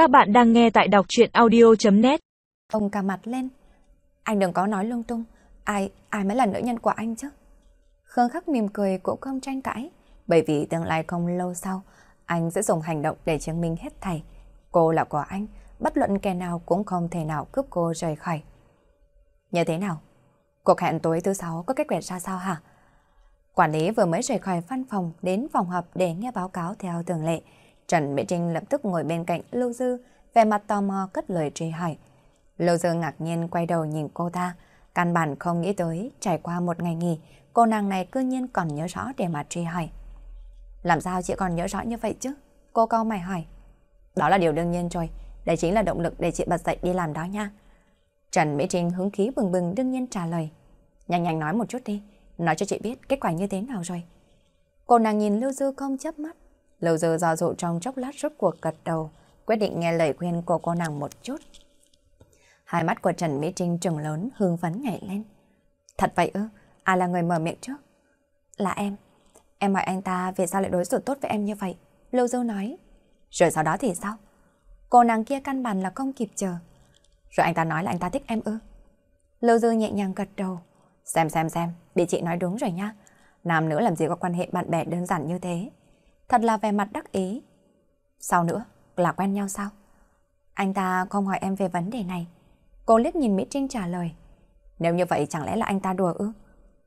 Các bạn đang nghe tại đọc chuyện audio.net Ông cả mặt lên. Anh đừng có nói lung tung. Ai, ai mới là nữ nhân của anh chứ? Khương Khắc mỉm cười cũng không tranh cãi. Bởi vì tương lai không lâu sau, anh sẽ dùng hành động để chứng minh hết thảy. Cô là của anh, bất luận kẻ nào cũng không thể nào cướp cô rời khỏi. Như thế nào? Cuộc hẹn tối thứ sáu có kết quả ra sao hả? Quản lý vừa mới rời khỏi văn phòng đến phòng họp để nghe báo cáo theo thường lệ. Trần Mỹ Trinh lập tức ngồi bên cạnh Lưu Dư, vẻ mặt tò mò cất lời truy hỏi. Lưu Dư ngạc nhiên quay đầu nhìn cô ta, căn bản không nghĩ tới trải qua một ngày nghỉ, cô nàng này cư nhiên còn nhớ rõ để mà truy hỏi. Làm sao chị còn nhớ rõ như vậy chứ? Cô cao mày hỏi. Đó là điều đương nhiên rồi, đây chính là động lực để chị bật dậy đi làm đó nha. Trần Mỹ Trinh hứng khí bừng bừng đương nhiên trả lời. Nhanh nhanh nói một chút đi, nói cho chị biết kết quả như thế nào rồi. Cô nàng nhìn Lưu Dư không chớp mắt. Lưu Dư do dụ trong chốc lát rốt cuộc gật đầu, quyết định nghe lời khuyên của cô nàng một chút. Hai mắt của Trần Mỹ Trinh trừng lớn hương phấn nhảy lên. Thật vậy ư? Ai là người mở miệng trước? Là em. Em hỏi anh ta vì sao lại đối xử tốt với em như vậy? Lưu Dư nói. Rồi sau đó thì sao? Cô nàng kia căn bản là không kịp chờ. Rồi anh ta nói là anh ta thích em ư? Lưu Dư nhẹ nhàng gật đầu. Xem xem xem, bị chị nói đúng rồi nha. Nam nữ làm gì có quan hệ bạn bè đơn giản như thế. Thật là vẻ mặt đắc ý. Sao nữa? Là quen nhau sao? Anh ta không hỏi em về vấn đề này. Cô liếc nhìn Mỹ Trinh trả lời. Nếu như vậy chẳng lẽ là anh ta đùa ư?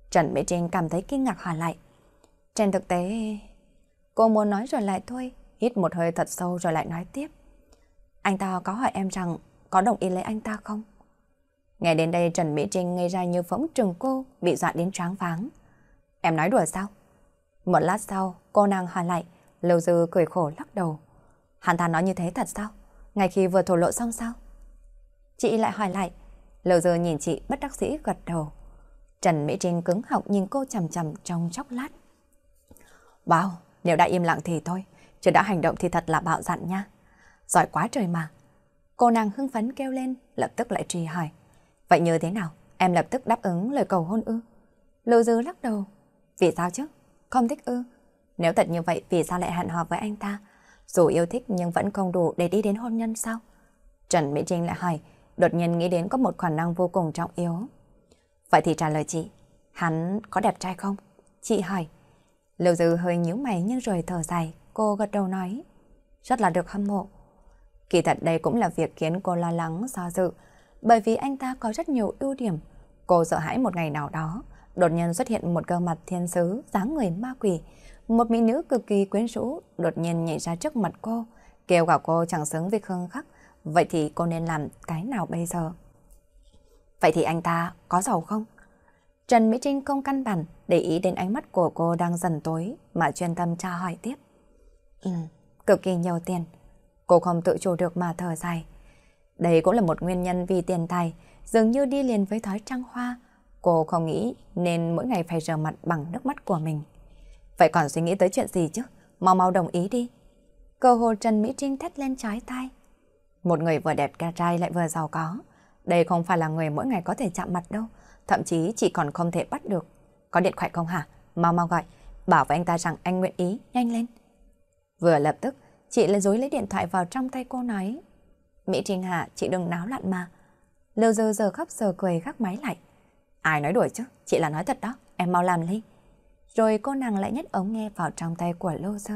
Trần Mỹ Trinh cảm thấy kinh ngạc hỏi lại. Trên thực tế... Cô muốn nói rồi lại thôi, hít một hơi thật sâu rồi lại nói tiếp. Anh ta có hỏi em rằng có đồng ý lấy anh ta không? Nghe đến đây Trần Mỹ Trinh ngây ra như phóng trừng cô, bị dọa đến tráng váng. Em nói đùa sao? Một lát sau, cô nàng hỏi lại, Lâu Dư cười khổ lắc đầu. Hắn ta nói như thế thật sao? Ngay khi vừa thổ lộ xong sao? Chị lại hỏi lại, Lâu Dư nhìn chị bất đắc dĩ gật đầu. Trần Mỹ Trinh cứng họng nhìn cô chầm chầm trong chốc lát. Wow, nếu đã im lặng thì thôi, chứ đã hành động thì thật là bạo dạn nha. Giỏi quá trời mà. Cô nàng hưng phấn kêu lên, lập tức lại trì hỏi. Vậy như thế nào? Em lập tức đáp ứng lời cầu hôn ư? Lưu Dư lắc đầu. Vì sao chứ? Không thích ư? Nếu thật như vậy vì sao lại hẹn hò với anh ta? Dù yêu thích nhưng vẫn không đủ để đi đến hôn nhân sao? Trần Mỹ Trinh lại hỏi, đột nhiên nghĩ đến có một khả năng vô cùng trọng yếu. Vậy thì trả lời chị, hắn có đẹp trai không? Chị hỏi. Lưu Dư hơi nhíu mày nhưng rồi thở dài, cô gật đầu nói. Rất là được hâm mộ. Kỳ thật đây cũng là việc khiến cô lo lắng, do dự, bởi vì anh ta có rất nhiều ưu điểm. Cô sợ hãi một ngày nào đó, đột nhiên xuất hiện một gương mặt thiên sứ, dáng người ma quỷ. Một mỹ nữ cực kỳ quyến rũ đột nhiên nhảy ra trước mặt cô, kêu gào cô chẳng xứng với Khương Khắc. Vậy thì cô nên làm cái nào bây giờ? Vậy thì anh ta có giàu không? Trần Mỹ Trinh không căn bản để ý đến ánh mắt của cô đang dần tối mà chuyên tâm tra hỏi tiếp. Ừ, cực kỳ nhiều tiền. Cô không tự chủ được mà thở dài. Đây cũng là một nguyên nhân vì tiền tài, dường như đi liền với thói trăng hoa. Cô không nghĩ nên mỗi ngày phải rửa mặt bằng nước mắt của mình. Vậy còn suy nghĩ tới chuyện gì chứ? Mau mau đồng ý đi. Cơ hồ Trần Mỹ Trinh thét lên trái tay. Một người vừa đẹp ca trai lại vừa giàu có. Đây không phải là người mỗi ngày có thể chạm mặt đâu. Thậm chí chị còn không thể bắt được. Có điện thoại không hả? Mau mau gọi. Bảo với anh ta rằng anh nguyện ý. Nhanh lên. Vừa lập tức, chị lại dối lấy điện thoại vào trong tay cô nói. Mỹ Trinh Hạ, chị đừng náo loạn mà. Lưu dơ giờ khóc giờ cười gác máy lại. Ai nói đuổi chứ, chị là nói thật đó, em mau làm đi. Rồi cô nàng lại nhét ống nghe vào trong tay của Lô Dơ.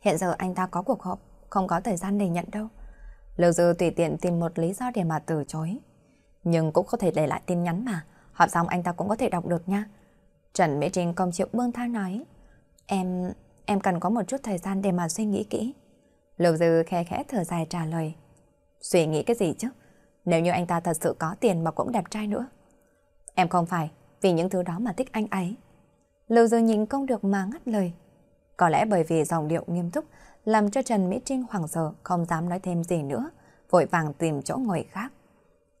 Hiện giờ anh ta có cuộc họp, không có thời gian để nhận đâu. Lô Dơ tùy tiện tìm một lý do để mà từ chối. Nhưng cũng có thể để lại tin nhắn mà, họp xong anh ta cũng có thể đọc được nha. Trần Mỹ Trinh công chịu bương tha nói. Em, em cần có một chút thời gian để mà suy nghĩ kỹ. Lô Dơ khe khẽ thở dài trả lời. Suy nghĩ cái gì chứ? Nếu như anh ta thật sự có tiền mà cũng đẹp trai nữa. Em không phải vì những thứ đó mà thích anh ấy. Lưu Dương nhìn không được mà ngắt lời. Có lẽ bởi vì dòng điệu nghiêm túc làm cho Trần Mỹ Trinh hoảng sợ không dám nói thêm gì nữa, vội vàng tìm chỗ ngồi khác.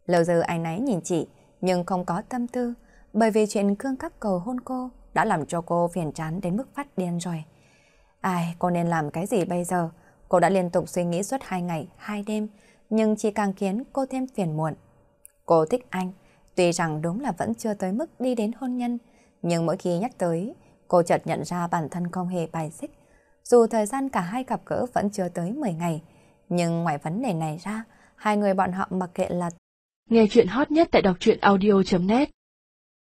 Lưu Dương ai nấy nhìn chị nhưng không có tâm tư bởi vì chuyện cương các cầu hôn cô đã làm cho cô phiền chán đến mức phát điên rồi. Ai, cô nên làm cái gì bây giờ? Cô đã liên tục suy nghĩ suốt hai ngày, hai đêm, nhưng chỉ càng khiến cô thêm phiền muộn. Cô thích anh, tuy rằng đúng là vẫn chưa tới mức đi đến hôn nhân, nhưng mỗi khi nhắc tới, cô chợt nhận ra bản thân không hề bài xích. Dù thời gian cả hai gặp gỡ vẫn chưa tới 10 ngày, Nhưng ngoài vấn đề này ra, hai người bọn họ mặc kệ là Nghe chuyện hot nhất tại đọc truyện audio.net